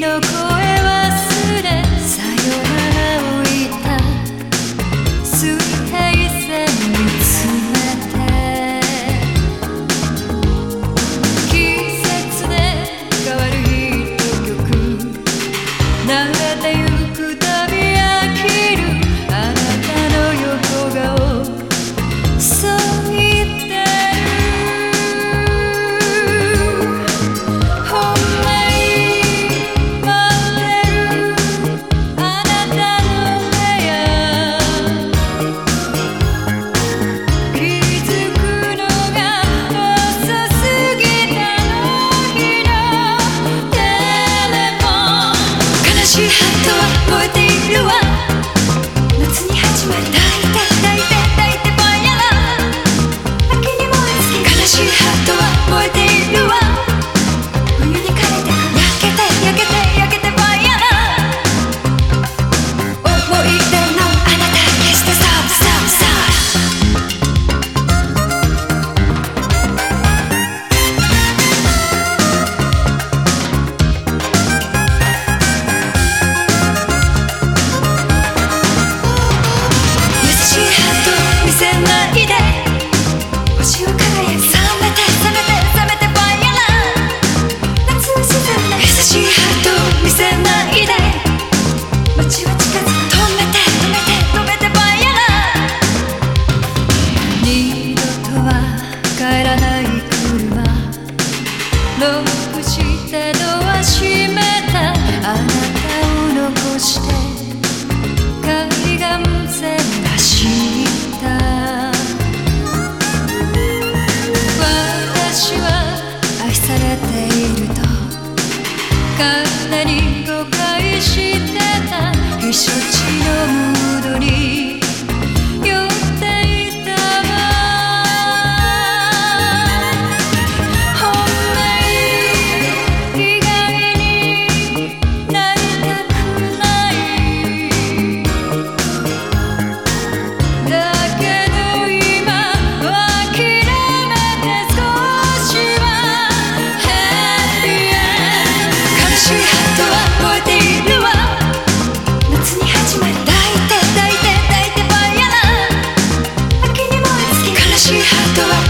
no good. に誤解してた。避暑地のムードに